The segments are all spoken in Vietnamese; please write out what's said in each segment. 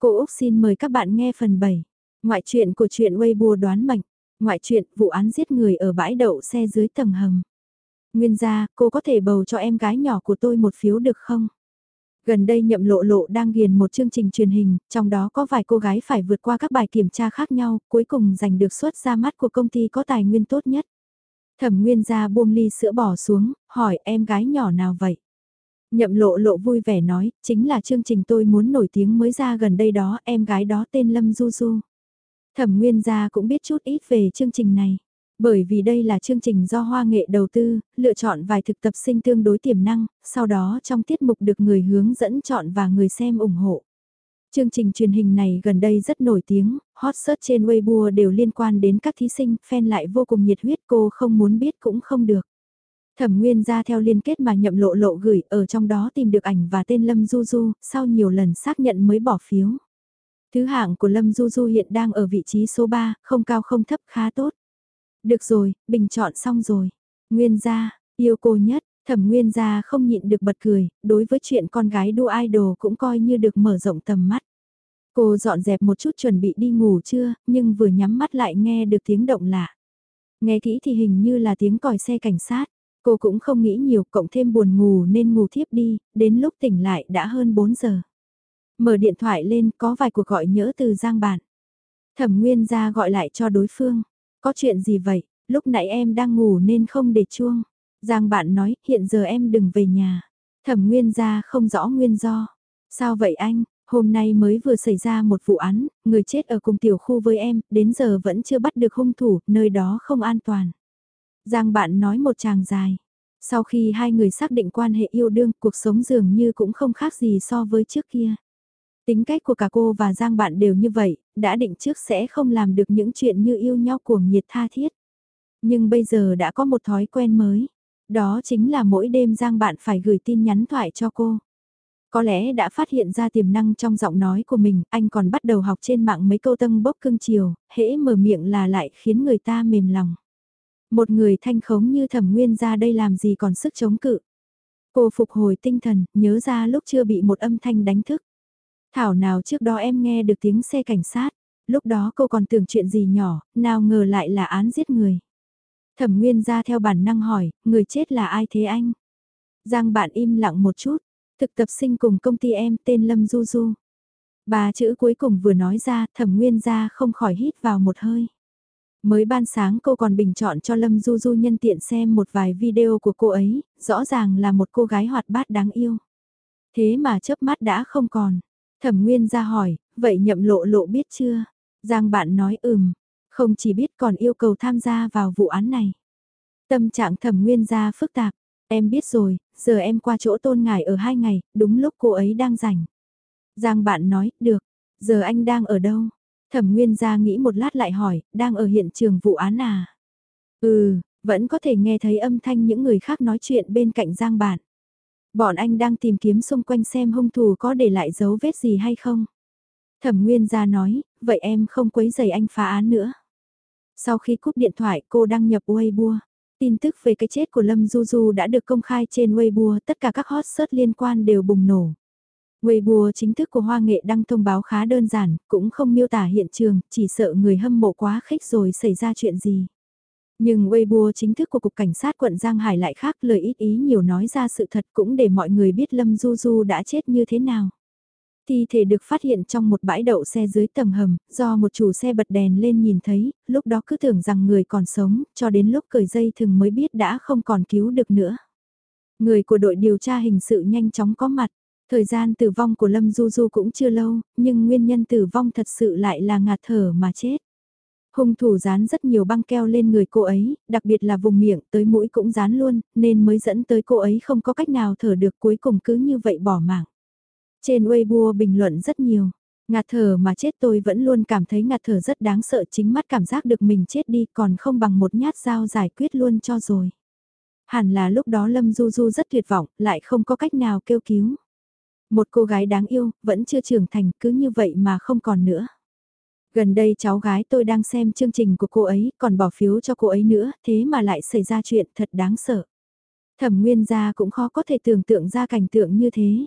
Cô Úc xin mời các bạn nghe phần 7. Ngoại truyện của truyện Weibo đoán mệnh. Ngoại truyện vụ án giết người ở bãi đậu xe dưới tầng hầm. Nguyên gia, cô có thể bầu cho em gái nhỏ của tôi một phiếu được không? Gần đây nhậm lộ lộ đang ghiền một chương trình truyền hình, trong đó có vài cô gái phải vượt qua các bài kiểm tra khác nhau, cuối cùng giành được suất ra mắt của công ty có tài nguyên tốt nhất. Thẩm Nguyên gia buông ly sữa bỏ xuống, hỏi em gái nhỏ nào vậy? Nhậm lộ lộ vui vẻ nói, chính là chương trình tôi muốn nổi tiếng mới ra gần đây đó, em gái đó tên Lâm Du Du. Thẩm Nguyên gia cũng biết chút ít về chương trình này. Bởi vì đây là chương trình do Hoa Nghệ đầu tư, lựa chọn vài thực tập sinh tương đối tiềm năng, sau đó trong tiết mục được người hướng dẫn chọn và người xem ủng hộ. Chương trình truyền hình này gần đây rất nổi tiếng, hot search trên Weibo đều liên quan đến các thí sinh, fan lại vô cùng nhiệt huyết cô không muốn biết cũng không được. Thẩm Nguyên ra theo liên kết mà nhậm lộ lộ gửi ở trong đó tìm được ảnh và tên Lâm Du Du, sau nhiều lần xác nhận mới bỏ phiếu. Thứ hạng của Lâm Du Du hiện đang ở vị trí số 3, không cao không thấp khá tốt. Được rồi, bình chọn xong rồi. Nguyên gia, yêu cô nhất, thẩm nguyên gia không nhịn được bật cười, đối với chuyện con gái đua idol cũng coi như được mở rộng tầm mắt. Cô dọn dẹp một chút chuẩn bị đi ngủ chưa, nhưng vừa nhắm mắt lại nghe được tiếng động lạ. Nghe kỹ thì hình như là tiếng còi xe cảnh sát. Cô cũng không nghĩ nhiều, cộng thêm buồn ngủ nên ngủ thiếp đi, đến lúc tỉnh lại đã hơn 4 giờ. Mở điện thoại lên có vài cuộc gọi nhỡ từ Giang Bản. Thẩm Nguyên ra gọi lại cho đối phương. Có chuyện gì vậy, lúc nãy em đang ngủ nên không để chuông. Giang Bạn nói, hiện giờ em đừng về nhà. Thẩm Nguyên ra không rõ nguyên do. Sao vậy anh, hôm nay mới vừa xảy ra một vụ án, người chết ở cùng tiểu khu với em, đến giờ vẫn chưa bắt được hung thủ, nơi đó không an toàn. Giang bạn nói một chàng dài. Sau khi hai người xác định quan hệ yêu đương, cuộc sống dường như cũng không khác gì so với trước kia. Tính cách của cả cô và Giang bạn đều như vậy, đã định trước sẽ không làm được những chuyện như yêu nhau cuồng nhiệt tha thiết. Nhưng bây giờ đã có một thói quen mới. Đó chính là mỗi đêm Giang bạn phải gửi tin nhắn thoại cho cô. Có lẽ đã phát hiện ra tiềm năng trong giọng nói của mình, anh còn bắt đầu học trên mạng mấy câu tâm bốc cưng chiều, hễ mở miệng là lại khiến người ta mềm lòng. Một người thanh khống như thẩm nguyên ra đây làm gì còn sức chống cự. Cô phục hồi tinh thần, nhớ ra lúc chưa bị một âm thanh đánh thức. Thảo nào trước đó em nghe được tiếng xe cảnh sát, lúc đó cô còn tưởng chuyện gì nhỏ, nào ngờ lại là án giết người. Thẩm Nguyên ra theo bản năng hỏi, người chết là ai thế anh? Giang bạn im lặng một chút, thực tập sinh cùng công ty em tên Lâm Du Du. bà chữ cuối cùng vừa nói ra, thẩm Nguyên ra không khỏi hít vào một hơi. Mới ban sáng cô còn bình chọn cho Lâm Du Du nhân tiện xem một vài video của cô ấy, rõ ràng là một cô gái hoạt bát đáng yêu. Thế mà chớp mắt đã không còn. Thẩm Nguyên ra hỏi, vậy nhậm lộ lộ biết chưa? Giang bạn nói ừm, không chỉ biết còn yêu cầu tham gia vào vụ án này. Tâm trạng thẩm Nguyên ra phức tạp, em biết rồi, giờ em qua chỗ tôn ngài ở hai ngày, đúng lúc cô ấy đang rảnh. Giang bạn nói, được, giờ anh đang ở đâu? Thẩm Nguyên ra nghĩ một lát lại hỏi, đang ở hiện trường vụ án à? Ừ, vẫn có thể nghe thấy âm thanh những người khác nói chuyện bên cạnh Giang Bản. Bọn anh đang tìm kiếm xung quanh xem hung thủ có để lại dấu vết gì hay không. Thẩm Nguyên ra nói, vậy em không quấy giày anh phá án nữa. Sau khi cúp điện thoại cô đăng nhập Weibo. Tin tức về cái chết của Lâm Du Du đã được công khai trên Weibo, tất cả các hot search liên quan đều bùng nổ. Weibo chính thức của Hoa Nghệ đăng thông báo khá đơn giản, cũng không miêu tả hiện trường, chỉ sợ người hâm mộ quá khích rồi xảy ra chuyện gì. Nhưng Weibo chính thức của Cục Cảnh sát quận Giang Hải lại khác lời ít ý nhiều nói ra sự thật cũng để mọi người biết Lâm Du Du đã chết như thế nào. Thi thể được phát hiện trong một bãi đậu xe dưới tầng hầm, do một chủ xe bật đèn lên nhìn thấy, lúc đó cứ tưởng rằng người còn sống, cho đến lúc cởi dây thừng mới biết đã không còn cứu được nữa. Người của đội điều tra hình sự nhanh chóng có mặt, Thời gian tử vong của Lâm Du Du cũng chưa lâu, nhưng nguyên nhân tử vong thật sự lại là ngạt thở mà chết. Hung thủ dán rất nhiều băng keo lên người cô ấy, đặc biệt là vùng miệng tới mũi cũng dán luôn, nên mới dẫn tới cô ấy không có cách nào thở được cuối cùng cứ như vậy bỏ mạng. Trên Weibo bình luận rất nhiều. Ngạt thở mà chết tôi vẫn luôn cảm thấy ngạt thở rất đáng sợ chính mắt cảm giác được mình chết đi còn không bằng một nhát dao giải quyết luôn cho rồi. Hẳn là lúc đó Lâm Du Du rất tuyệt vọng, lại không có cách nào kêu cứu. Một cô gái đáng yêu, vẫn chưa trưởng thành, cứ như vậy mà không còn nữa. Gần đây cháu gái tôi đang xem chương trình của cô ấy, còn bỏ phiếu cho cô ấy nữa, thế mà lại xảy ra chuyện thật đáng sợ. Thẩm Nguyên gia cũng khó có thể tưởng tượng ra cảnh tượng như thế.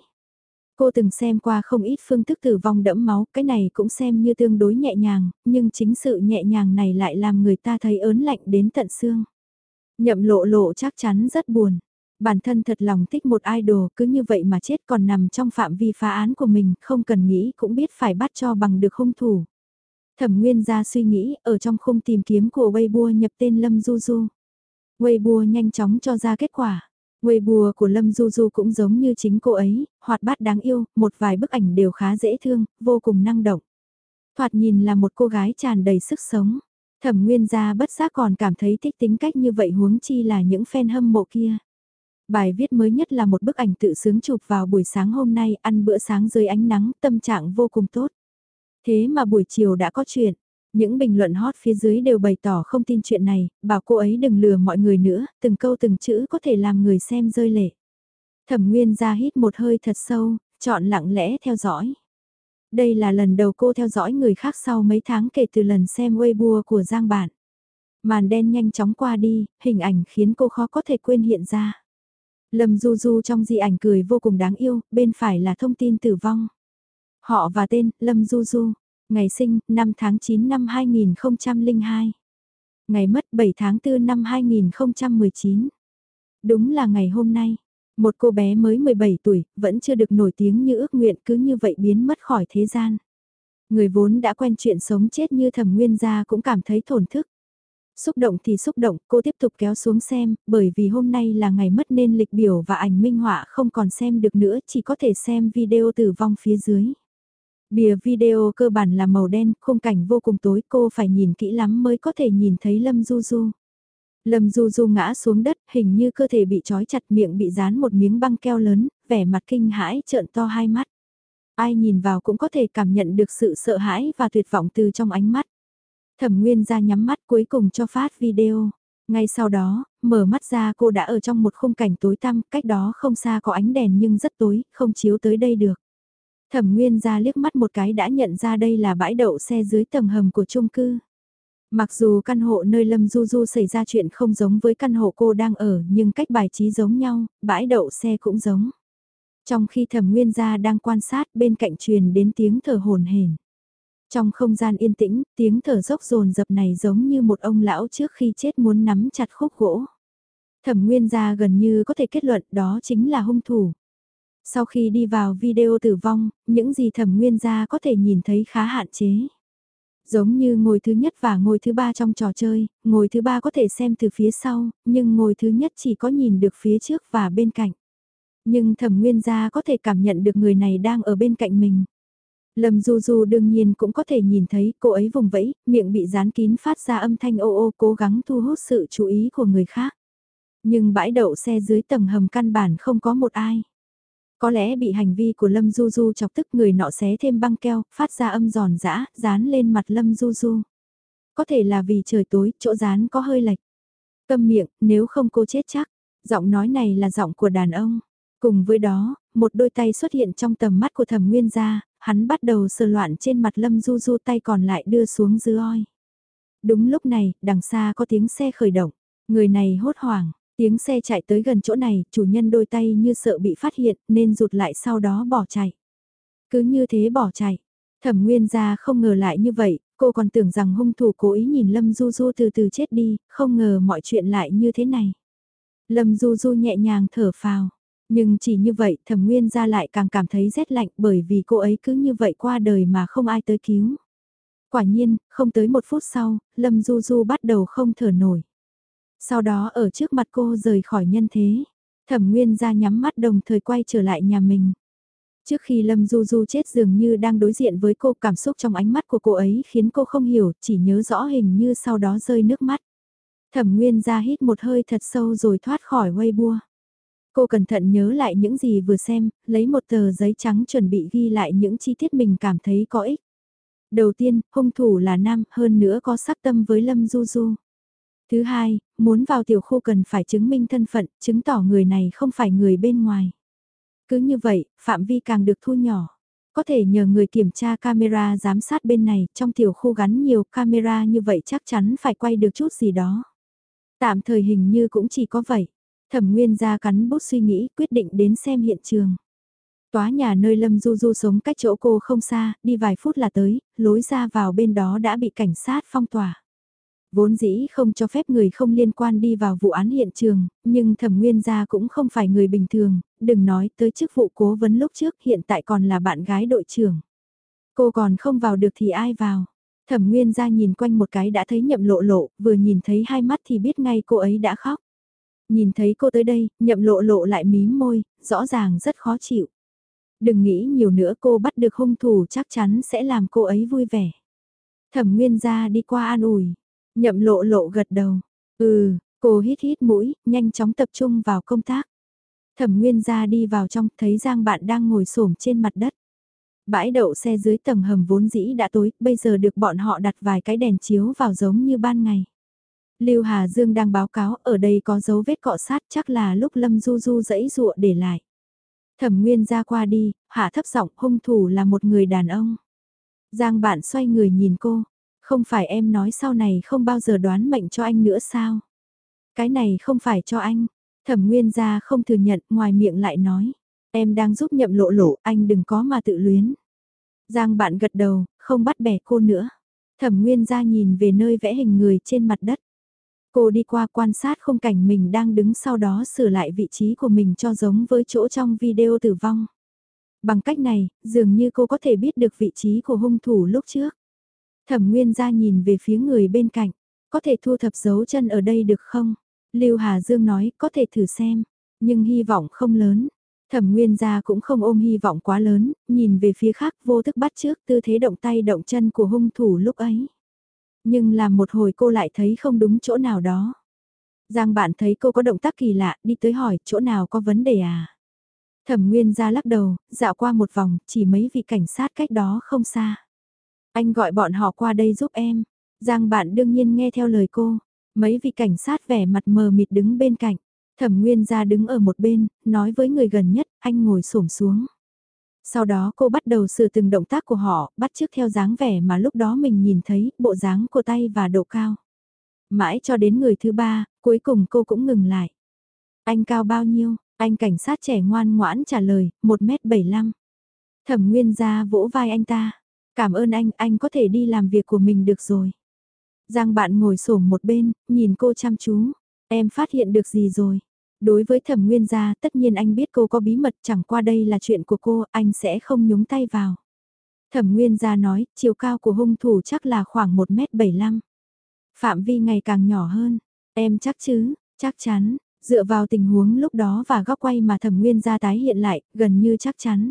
Cô từng xem qua không ít phương thức tử vong đẫm máu, cái này cũng xem như tương đối nhẹ nhàng, nhưng chính sự nhẹ nhàng này lại làm người ta thấy ớn lạnh đến tận xương. Nhậm lộ lộ chắc chắn rất buồn. Bản thân thật lòng thích một idol cứ như vậy mà chết còn nằm trong phạm vi phá án của mình, không cần nghĩ cũng biết phải bắt cho bằng được hung thủ. Thẩm Nguyên ra suy nghĩ, ở trong khung tìm kiếm của Weibo nhập tên Lâm Du Du. Weibo nhanh chóng cho ra kết quả. Weibo của Lâm Du Du cũng giống như chính cô ấy, hoạt bát đáng yêu, một vài bức ảnh đều khá dễ thương, vô cùng năng động. Thoạt nhìn là một cô gái tràn đầy sức sống. Thẩm Nguyên gia bất giác còn cảm thấy thích tính cách như vậy huống chi là những fan hâm mộ kia. Bài viết mới nhất là một bức ảnh tự sướng chụp vào buổi sáng hôm nay ăn bữa sáng dưới ánh nắng tâm trạng vô cùng tốt. Thế mà buổi chiều đã có chuyện. Những bình luận hot phía dưới đều bày tỏ không tin chuyện này, bảo cô ấy đừng lừa mọi người nữa, từng câu từng chữ có thể làm người xem rơi lệ. Thẩm Nguyên ra hít một hơi thật sâu, chọn lặng lẽ theo dõi. Đây là lần đầu cô theo dõi người khác sau mấy tháng kể từ lần xem Weibo của Giang Bản. Màn đen nhanh chóng qua đi, hình ảnh khiến cô khó có thể quên hiện ra. Lâm Du Du trong di ảnh cười vô cùng đáng yêu, bên phải là thông tin tử vong. Họ và tên, Lâm Du Du. Ngày sinh, 5 tháng 9 năm 2002. Ngày mất 7 tháng 4 năm 2019. Đúng là ngày hôm nay. Một cô bé mới 17 tuổi, vẫn chưa được nổi tiếng như ước nguyện cứ như vậy biến mất khỏi thế gian. Người vốn đã quen chuyện sống chết như thẩm nguyên gia cũng cảm thấy thổn thức. Xúc động thì xúc động, cô tiếp tục kéo xuống xem, bởi vì hôm nay là ngày mất nên lịch biểu và ảnh minh họa không còn xem được nữa, chỉ có thể xem video tử vong phía dưới. Bìa video cơ bản là màu đen, khung cảnh vô cùng tối, cô phải nhìn kỹ lắm mới có thể nhìn thấy Lâm Du Du. Lâm Du Du ngã xuống đất, hình như cơ thể bị trói chặt miệng bị dán một miếng băng keo lớn, vẻ mặt kinh hãi trợn to hai mắt. Ai nhìn vào cũng có thể cảm nhận được sự sợ hãi và tuyệt vọng từ trong ánh mắt. Thẩm Nguyên ra nhắm mắt cuối cùng cho phát video. Ngay sau đó, mở mắt ra cô đã ở trong một khung cảnh tối tăm, cách đó không xa có ánh đèn nhưng rất tối, không chiếu tới đây được. Thẩm Nguyên ra liếc mắt một cái đã nhận ra đây là bãi đậu xe dưới tầng hầm của chung cư. Mặc dù căn hộ nơi Lâm Du Du xảy ra chuyện không giống với căn hộ cô đang ở nhưng cách bài trí giống nhau, bãi đậu xe cũng giống. Trong khi thẩm nguyên gia đang quan sát bên cạnh truyền đến tiếng thở hồn hển. Trong không gian yên tĩnh, tiếng thở dốc rồn dập này giống như một ông lão trước khi chết muốn nắm chặt khúc gỗ. Thẩm nguyên gia gần như có thể kết luận đó chính là hung thủ. Sau khi đi vào video tử vong, những gì thẩm nguyên gia có thể nhìn thấy khá hạn chế. Giống như ngồi thứ nhất và ngồi thứ ba trong trò chơi, ngồi thứ ba có thể xem từ phía sau, nhưng ngồi thứ nhất chỉ có nhìn được phía trước và bên cạnh. Nhưng thẩm nguyên gia có thể cảm nhận được người này đang ở bên cạnh mình. Lâm Du Du đương nhiên cũng có thể nhìn thấy cô ấy vùng vẫy, miệng bị dán kín phát ra âm thanh ô ô cố gắng thu hút sự chú ý của người khác. Nhưng bãi đậu xe dưới tầng hầm căn bản không có một ai. Có lẽ bị hành vi của Lâm Du Du chọc tức người nọ xé thêm băng keo, phát ra âm giòn giã, dán lên mặt Lâm Du Du. Có thể là vì trời tối, chỗ dán có hơi lệch. Câm miệng, nếu không cô chết chắc. Giọng nói này là giọng của đàn ông. Cùng với đó, một đôi tay xuất hiện trong tầm mắt của thẩm nguyên gia, hắn bắt đầu sờ loạn trên mặt Lâm Du Du tay còn lại đưa xuống dưới oi. Đúng lúc này, đằng xa có tiếng xe khởi động. Người này hốt hoảng, Tiếng xe chạy tới gần chỗ này, chủ nhân đôi tay như sợ bị phát hiện nên rụt lại sau đó bỏ chạy. Cứ như thế bỏ chạy. Thẩm Nguyên gia không ngờ lại như vậy, cô còn tưởng rằng hung thủ cố ý nhìn Lâm Du Du từ từ chết đi, không ngờ mọi chuyện lại như thế này. Lâm Du Du nhẹ nhàng thở phào, nhưng chỉ như vậy Thẩm Nguyên gia lại càng cảm thấy rét lạnh bởi vì cô ấy cứ như vậy qua đời mà không ai tới cứu. Quả nhiên, không tới một phút sau, Lâm Du Du bắt đầu không thở nổi. Sau đó ở trước mặt cô rời khỏi nhân thế. Thẩm Nguyên ra nhắm mắt đồng thời quay trở lại nhà mình. Trước khi Lâm Du Du chết dường như đang đối diện với cô cảm xúc trong ánh mắt của cô ấy khiến cô không hiểu, chỉ nhớ rõ hình như sau đó rơi nước mắt. Thẩm Nguyên ra hít một hơi thật sâu rồi thoát khỏi Weibo. Cô cẩn thận nhớ lại những gì vừa xem, lấy một tờ giấy trắng chuẩn bị ghi lại những chi tiết mình cảm thấy có ích. Đầu tiên, hung thủ là nam, hơn nữa có sắc tâm với Lâm Du Du. Thứ hai, muốn vào tiểu khu cần phải chứng minh thân phận, chứng tỏ người này không phải người bên ngoài. Cứ như vậy, phạm vi càng được thu nhỏ. Có thể nhờ người kiểm tra camera giám sát bên này, trong tiểu khu gắn nhiều camera như vậy chắc chắn phải quay được chút gì đó. Tạm thời hình như cũng chỉ có vậy. Thẩm Nguyên ra cắn bút suy nghĩ quyết định đến xem hiện trường. Tóa nhà nơi Lâm Du Du sống cách chỗ cô không xa, đi vài phút là tới, lối ra vào bên đó đã bị cảnh sát phong tỏa. Vốn dĩ không cho phép người không liên quan đi vào vụ án hiện trường, nhưng thẩm nguyên gia cũng không phải người bình thường, đừng nói tới chức vụ cố vấn lúc trước hiện tại còn là bạn gái đội trưởng. Cô còn không vào được thì ai vào? Thẩm nguyên gia nhìn quanh một cái đã thấy nhậm lộ lộ, vừa nhìn thấy hai mắt thì biết ngay cô ấy đã khóc. Nhìn thấy cô tới đây, nhậm lộ lộ lại mím môi, rõ ràng rất khó chịu. Đừng nghĩ nhiều nữa cô bắt được hung thủ chắc chắn sẽ làm cô ấy vui vẻ. Thẩm nguyên gia đi qua an ủi. Nhậm lộ lộ gật đầu. Ừ, cô hít hít mũi, nhanh chóng tập trung vào công tác. Thẩm nguyên gia đi vào trong, thấy Giang bạn đang ngồi xổm trên mặt đất. Bãi đậu xe dưới tầng hầm vốn dĩ đã tối, bây giờ được bọn họ đặt vài cái đèn chiếu vào giống như ban ngày. Lưu Hà Dương đang báo cáo ở đây có dấu vết cọ sát chắc là lúc Lâm Du Du dẫy dụa để lại. Thẩm Nguyên ra qua đi, hạ thấp giọng hung thủ là một người đàn ông. Giang bạn xoay người nhìn cô, không phải em nói sau này không bao giờ đoán mệnh cho anh nữa sao? Cái này không phải cho anh. Thẩm Nguyên ra không thừa nhận, ngoài miệng lại nói. Em đang giúp nhậm lộ lộ, anh đừng có mà tự luyến. Giang bạn gật đầu, không bắt bẻ cô nữa. Thẩm Nguyên ra nhìn về nơi vẽ hình người trên mặt đất. Cô đi qua quan sát khung cảnh mình đang đứng sau đó sửa lại vị trí của mình cho giống với chỗ trong video tử vong. Bằng cách này, dường như cô có thể biết được vị trí của hung thủ lúc trước. Thẩm Nguyên ra nhìn về phía người bên cạnh, có thể thu thập dấu chân ở đây được không? Lưu Hà Dương nói, có thể thử xem, nhưng hy vọng không lớn. Thẩm Nguyên gia cũng không ôm hy vọng quá lớn, nhìn về phía khác vô thức bắt trước tư thế động tay động chân của hung thủ lúc ấy. Nhưng làm một hồi cô lại thấy không đúng chỗ nào đó. Giang bạn thấy cô có động tác kỳ lạ, đi tới hỏi chỗ nào có vấn đề à? Thẩm Nguyên ra lắc đầu, dạo qua một vòng, chỉ mấy vị cảnh sát cách đó không xa. Anh gọi bọn họ qua đây giúp em. Giang bạn đương nhiên nghe theo lời cô. Mấy vị cảnh sát vẻ mặt mờ mịt đứng bên cạnh. Thẩm Nguyên ra đứng ở một bên, nói với người gần nhất, anh ngồi xổm xuống. Sau đó cô bắt đầu sửa từng động tác của họ, bắt chước theo dáng vẻ mà lúc đó mình nhìn thấy, bộ dáng của tay và độ cao. Mãi cho đến người thứ ba, cuối cùng cô cũng ngừng lại. Anh cao bao nhiêu? Anh cảnh sát trẻ ngoan ngoãn trả lời, 1m75. Thẩm Nguyên ra vỗ vai anh ta. Cảm ơn anh, anh có thể đi làm việc của mình được rồi. Giang bạn ngồi xổm một bên, nhìn cô chăm chú. Em phát hiện được gì rồi? Đối với thẩm nguyên gia, tất nhiên anh biết cô có bí mật chẳng qua đây là chuyện của cô, anh sẽ không nhúng tay vào. Thẩm nguyên gia nói, chiều cao của hung thủ chắc là khoảng 1m75. Phạm vi ngày càng nhỏ hơn. Em chắc chứ, chắc chắn, dựa vào tình huống lúc đó và góc quay mà thẩm nguyên gia tái hiện lại, gần như chắc chắn.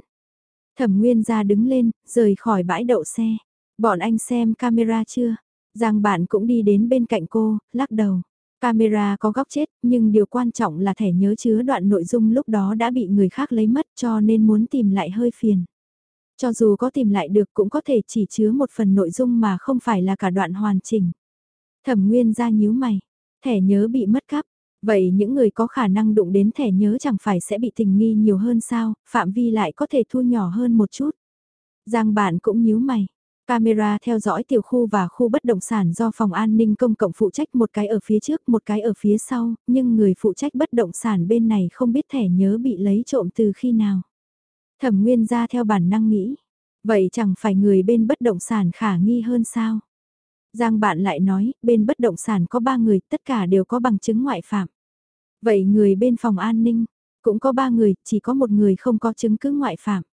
Thẩm Nguyên gia đứng lên, rời khỏi bãi đậu xe. Bọn anh xem camera chưa? Giang bạn cũng đi đến bên cạnh cô, lắc đầu. Camera có góc chết, nhưng điều quan trọng là thẻ nhớ chứa đoạn nội dung lúc đó đã bị người khác lấy mất cho nên muốn tìm lại hơi phiền. Cho dù có tìm lại được cũng có thể chỉ chứa một phần nội dung mà không phải là cả đoạn hoàn chỉnh. Thẩm Nguyên ra nhíu mày, thẻ nhớ bị mất cắp, Vậy những người có khả năng đụng đến thẻ nhớ chẳng phải sẽ bị tình nghi nhiều hơn sao, phạm vi lại có thể thu nhỏ hơn một chút. Giang bạn cũng nhíu mày. Camera theo dõi tiểu khu và khu bất động sản do phòng an ninh công cộng phụ trách một cái ở phía trước một cái ở phía sau, nhưng người phụ trách bất động sản bên này không biết thẻ nhớ bị lấy trộm từ khi nào. Thẩm Nguyên ra theo bản năng nghĩ, vậy chẳng phải người bên bất động sản khả nghi hơn sao? Giang bạn lại nói, bên bất động sản có ba người, tất cả đều có bằng chứng ngoại phạm. Vậy người bên phòng an ninh, cũng có ba người, chỉ có một người không có chứng cứ ngoại phạm.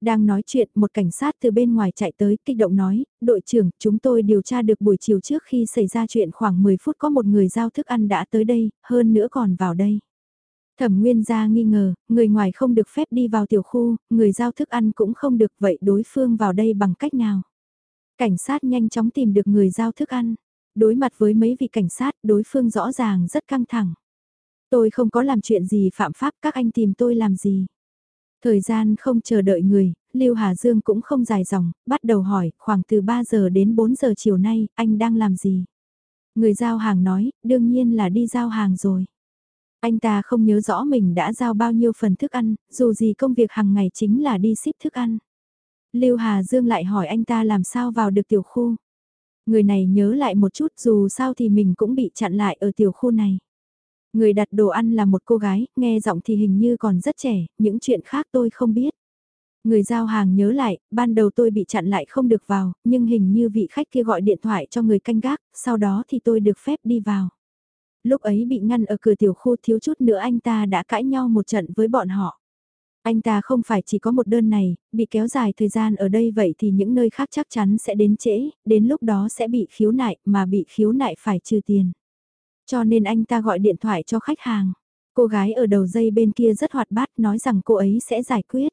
Đang nói chuyện, một cảnh sát từ bên ngoài chạy tới, kích động nói, đội trưởng, chúng tôi điều tra được buổi chiều trước khi xảy ra chuyện khoảng 10 phút có một người giao thức ăn đã tới đây, hơn nữa còn vào đây. Thẩm Nguyên gia nghi ngờ, người ngoài không được phép đi vào tiểu khu, người giao thức ăn cũng không được vậy đối phương vào đây bằng cách nào. Cảnh sát nhanh chóng tìm được người giao thức ăn. Đối mặt với mấy vị cảnh sát, đối phương rõ ràng rất căng thẳng. Tôi không có làm chuyện gì phạm pháp, các anh tìm tôi làm gì. Thời gian không chờ đợi người, Lưu Hà Dương cũng không dài dòng, bắt đầu hỏi, khoảng từ 3 giờ đến 4 giờ chiều nay, anh đang làm gì? Người giao hàng nói, đương nhiên là đi giao hàng rồi. Anh ta không nhớ rõ mình đã giao bao nhiêu phần thức ăn, dù gì công việc hàng ngày chính là đi ship thức ăn. Lưu Hà Dương lại hỏi anh ta làm sao vào được tiểu khu. Người này nhớ lại một chút dù sao thì mình cũng bị chặn lại ở tiểu khu này. Người đặt đồ ăn là một cô gái, nghe giọng thì hình như còn rất trẻ, những chuyện khác tôi không biết. Người giao hàng nhớ lại, ban đầu tôi bị chặn lại không được vào, nhưng hình như vị khách kia gọi điện thoại cho người canh gác, sau đó thì tôi được phép đi vào. Lúc ấy bị ngăn ở cửa tiểu khu thiếu chút nữa anh ta đã cãi nhau một trận với bọn họ. Anh ta không phải chỉ có một đơn này, bị kéo dài thời gian ở đây vậy thì những nơi khác chắc chắn sẽ đến trễ, đến lúc đó sẽ bị khiếu nại, mà bị khiếu nại phải trừ tiền. Cho nên anh ta gọi điện thoại cho khách hàng. Cô gái ở đầu dây bên kia rất hoạt bát nói rằng cô ấy sẽ giải quyết.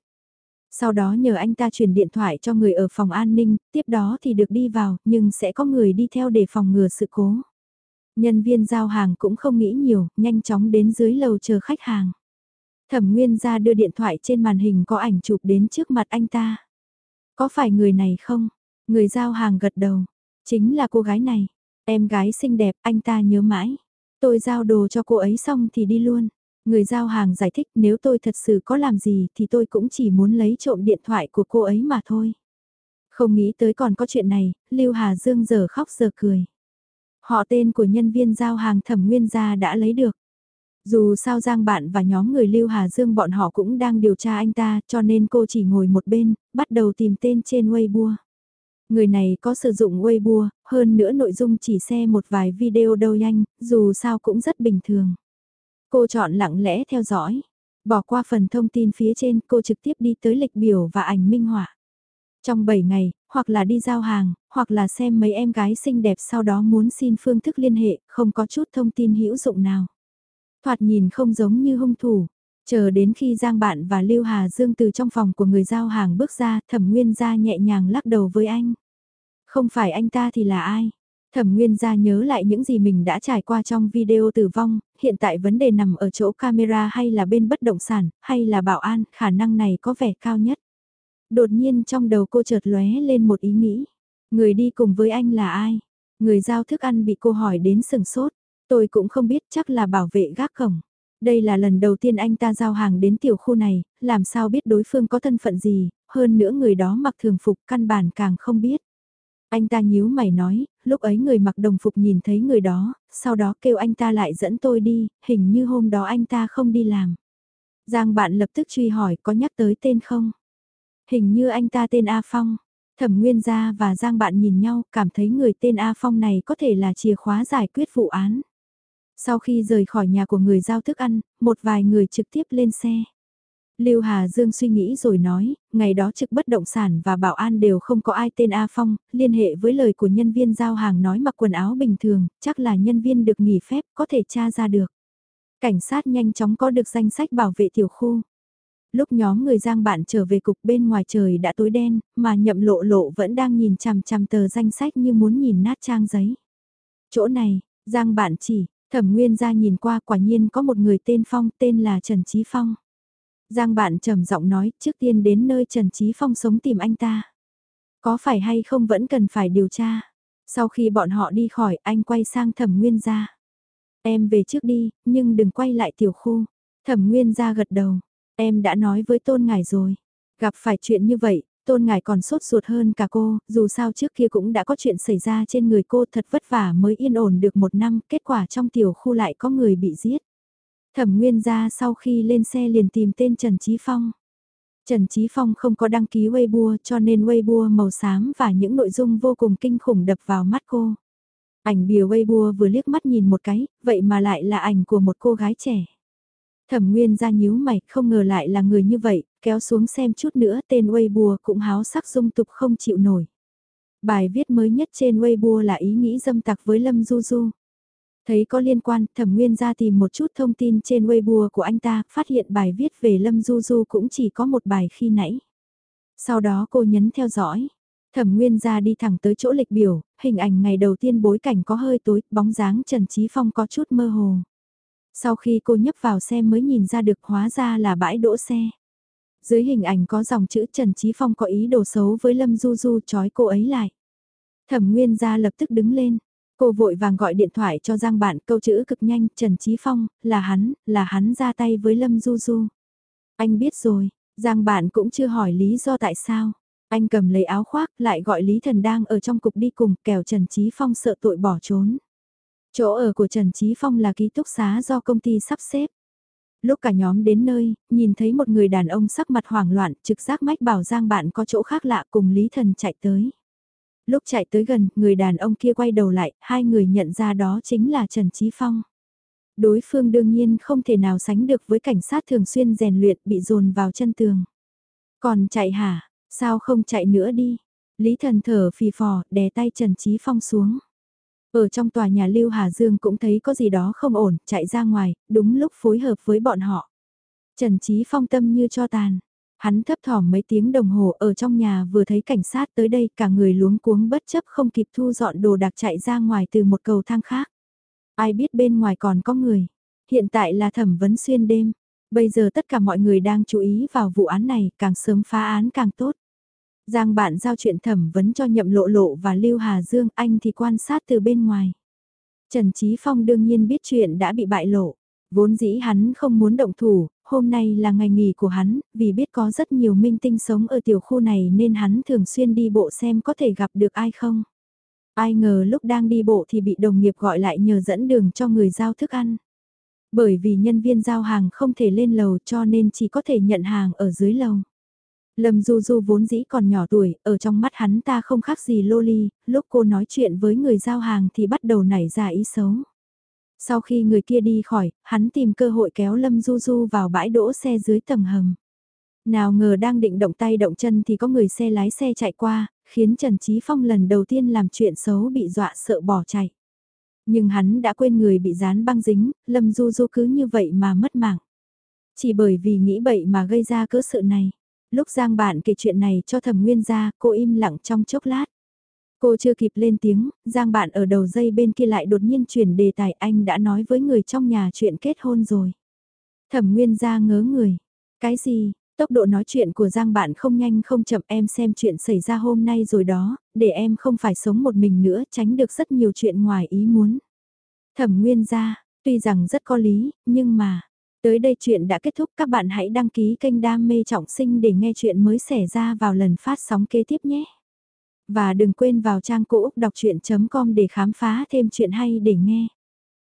Sau đó nhờ anh ta truyền điện thoại cho người ở phòng an ninh, tiếp đó thì được đi vào, nhưng sẽ có người đi theo để phòng ngừa sự cố. Nhân viên giao hàng cũng không nghĩ nhiều, nhanh chóng đến dưới lầu chờ khách hàng. Thẩm Nguyên ra đưa điện thoại trên màn hình có ảnh chụp đến trước mặt anh ta. Có phải người này không? Người giao hàng gật đầu. Chính là cô gái này. Em gái xinh đẹp, anh ta nhớ mãi. Tôi giao đồ cho cô ấy xong thì đi luôn. Người giao hàng giải thích nếu tôi thật sự có làm gì thì tôi cũng chỉ muốn lấy trộm điện thoại của cô ấy mà thôi. Không nghĩ tới còn có chuyện này, Lưu Hà Dương giờ khóc giờ cười. Họ tên của nhân viên giao hàng thẩm nguyên gia đã lấy được. Dù sao Giang bạn và nhóm người Lưu Hà Dương bọn họ cũng đang điều tra anh ta cho nên cô chỉ ngồi một bên, bắt đầu tìm tên trên Weibo. Người này có sử dụng Weibo, hơn nữa nội dung chỉ xem một vài video đâu nhanh, dù sao cũng rất bình thường. Cô chọn lặng lẽ theo dõi. Bỏ qua phần thông tin phía trên cô trực tiếp đi tới lịch biểu và ảnh minh họa. Trong 7 ngày, hoặc là đi giao hàng, hoặc là xem mấy em gái xinh đẹp sau đó muốn xin phương thức liên hệ, không có chút thông tin hữu dụng nào. Thoạt nhìn không giống như hung thủ. Chờ đến khi Giang Bạn và Lưu Hà Dương từ trong phòng của người giao hàng bước ra, thẩm nguyên ra nhẹ nhàng lắc đầu với anh. Không phải anh ta thì là ai? Thẩm Nguyên gia nhớ lại những gì mình đã trải qua trong video tử vong, hiện tại vấn đề nằm ở chỗ camera hay là bên bất động sản, hay là bảo an, khả năng này có vẻ cao nhất. Đột nhiên trong đầu cô chợt lóe lên một ý nghĩ. Người đi cùng với anh là ai? Người giao thức ăn bị cô hỏi đến sừng sốt. Tôi cũng không biết chắc là bảo vệ gác cổng. Đây là lần đầu tiên anh ta giao hàng đến tiểu khu này, làm sao biết đối phương có thân phận gì, hơn nữa người đó mặc thường phục căn bản càng không biết. Anh ta nhíu mày nói, lúc ấy người mặc đồng phục nhìn thấy người đó, sau đó kêu anh ta lại dẫn tôi đi, hình như hôm đó anh ta không đi làm. Giang bạn lập tức truy hỏi có nhắc tới tên không? Hình như anh ta tên A Phong. Thẩm Nguyên Gia và Giang bạn nhìn nhau, cảm thấy người tên A Phong này có thể là chìa khóa giải quyết vụ án. Sau khi rời khỏi nhà của người giao thức ăn, một vài người trực tiếp lên xe. Lưu Hà Dương suy nghĩ rồi nói, ngày đó trực bất động sản và bảo an đều không có ai tên A Phong, liên hệ với lời của nhân viên giao hàng nói mặc quần áo bình thường, chắc là nhân viên được nghỉ phép, có thể tra ra được. Cảnh sát nhanh chóng có được danh sách bảo vệ tiểu khu. Lúc nhóm người giang bạn trở về cục bên ngoài trời đã tối đen, mà nhậm lộ lộ vẫn đang nhìn chằm chằm tờ danh sách như muốn nhìn nát trang giấy. Chỗ này, giang bạn chỉ, thẩm nguyên ra nhìn qua quả nhiên có một người tên Phong tên là Trần Trí Phong. Giang bạn trầm giọng nói, trước tiên đến nơi Trần Trí Phong sống tìm anh ta. Có phải hay không vẫn cần phải điều tra. Sau khi bọn họ đi khỏi, anh quay sang thẩm nguyên gia. Em về trước đi, nhưng đừng quay lại tiểu khu. Thẩm nguyên gia gật đầu. Em đã nói với tôn ngài rồi. Gặp phải chuyện như vậy, tôn ngài còn sốt ruột hơn cả cô, dù sao trước kia cũng đã có chuyện xảy ra trên người cô thật vất vả mới yên ổn được một năm, kết quả trong tiểu khu lại có người bị giết. Thẩm Nguyên gia sau khi lên xe liền tìm tên Trần Chí Phong. Trần Chí Phong không có đăng ký Weibo cho nên Weibo màu xám và những nội dung vô cùng kinh khủng đập vào mắt cô. Ảnh bìa Weibo vừa liếc mắt nhìn một cái, vậy mà lại là ảnh của một cô gái trẻ. Thẩm Nguyên ra nhíu mày, không ngờ lại là người như vậy, kéo xuống xem chút nữa tên Weibo cũng háo sắc dung tục không chịu nổi. Bài viết mới nhất trên Weibo là ý nghĩ dâm tặc với Lâm Du Du. Thấy có liên quan, thẩm nguyên ra tìm một chút thông tin trên Weibo của anh ta, phát hiện bài viết về Lâm Du Du cũng chỉ có một bài khi nãy. Sau đó cô nhấn theo dõi. Thẩm Nguyên ra đi thẳng tới chỗ lịch biểu, hình ảnh ngày đầu tiên bối cảnh có hơi tối, bóng dáng Trần Trí Phong có chút mơ hồ. Sau khi cô nhấp vào xe mới nhìn ra được hóa ra là bãi đỗ xe. Dưới hình ảnh có dòng chữ Trần Trí Phong có ý đồ xấu với Lâm Du Du trói cô ấy lại. Thẩm Nguyên ra lập tức đứng lên, Cô vội vàng gọi điện thoại cho Giang bạn câu chữ cực nhanh, Trần Chí Phong, là hắn, là hắn ra tay với Lâm Du Du. Anh biết rồi, Giang bạn cũng chưa hỏi lý do tại sao. Anh cầm lấy áo khoác lại gọi Lý Thần đang ở trong cục đi cùng kẻo Trần Chí Phong sợ tội bỏ trốn. Chỗ ở của Trần Chí Phong là ký túc xá do công ty sắp xếp. Lúc cả nhóm đến nơi, nhìn thấy một người đàn ông sắc mặt hoảng loạn, trực giác mách bảo Giang bạn có chỗ khác lạ cùng Lý Thần chạy tới. Lúc chạy tới gần, người đàn ông kia quay đầu lại, hai người nhận ra đó chính là Trần Chí Phong. Đối phương đương nhiên không thể nào sánh được với cảnh sát thường xuyên rèn luyện bị dồn vào chân tường. Còn chạy hả, sao không chạy nữa đi? Lý Thần thở phì phò, đè tay Trần Chí Phong xuống. Ở trong tòa nhà Lưu Hà Dương cũng thấy có gì đó không ổn, chạy ra ngoài, đúng lúc phối hợp với bọn họ. Trần Chí Phong tâm như cho tàn. Hắn thấp thỏm mấy tiếng đồng hồ ở trong nhà vừa thấy cảnh sát tới đây cả người luống cuống bất chấp không kịp thu dọn đồ đạc chạy ra ngoài từ một cầu thang khác. Ai biết bên ngoài còn có người. Hiện tại là thẩm vấn xuyên đêm. Bây giờ tất cả mọi người đang chú ý vào vụ án này càng sớm phá án càng tốt. Giang bạn giao chuyện thẩm vấn cho nhậm lộ lộ và Lưu Hà Dương, anh thì quan sát từ bên ngoài. Trần Chí Phong đương nhiên biết chuyện đã bị bại lộ. Vốn dĩ hắn không muốn động thủ, hôm nay là ngày nghỉ của hắn, vì biết có rất nhiều minh tinh sống ở tiểu khu này nên hắn thường xuyên đi bộ xem có thể gặp được ai không. Ai ngờ lúc đang đi bộ thì bị đồng nghiệp gọi lại nhờ dẫn đường cho người giao thức ăn. Bởi vì nhân viên giao hàng không thể lên lầu cho nên chỉ có thể nhận hàng ở dưới lầu. Lâm Du Du vốn dĩ còn nhỏ tuổi, ở trong mắt hắn ta không khác gì loli, lúc cô nói chuyện với người giao hàng thì bắt đầu nảy ra ý xấu. Sau khi người kia đi khỏi, hắn tìm cơ hội kéo Lâm Du Du vào bãi đỗ xe dưới tầng hầm. Nào ngờ đang định động tay động chân thì có người xe lái xe chạy qua, khiến Trần Chí Phong lần đầu tiên làm chuyện xấu bị dọa sợ bỏ chạy. Nhưng hắn đã quên người bị dán băng dính, Lâm Du Du cứ như vậy mà mất mạng. Chỉ bởi vì nghĩ bậy mà gây ra cớ sự này. Lúc Giang bạn kể chuyện này cho thẩm nguyên ra, cô im lặng trong chốc lát. Cô chưa kịp lên tiếng, Giang bạn ở đầu dây bên kia lại đột nhiên chuyển đề tài anh đã nói với người trong nhà chuyện kết hôn rồi. Thẩm nguyên ra ngớ người. Cái gì, tốc độ nói chuyện của Giang bạn không nhanh không chậm em xem chuyện xảy ra hôm nay rồi đó, để em không phải sống một mình nữa tránh được rất nhiều chuyện ngoài ý muốn. Thẩm nguyên ra, tuy rằng rất có lý, nhưng mà, tới đây chuyện đã kết thúc, các bạn hãy đăng ký kênh Đam mê trọng sinh để nghe chuyện mới xảy ra vào lần phát sóng kế tiếp nhé. Và đừng quên vào trang cũ đọc chuyện.com để khám phá thêm chuyện hay để nghe.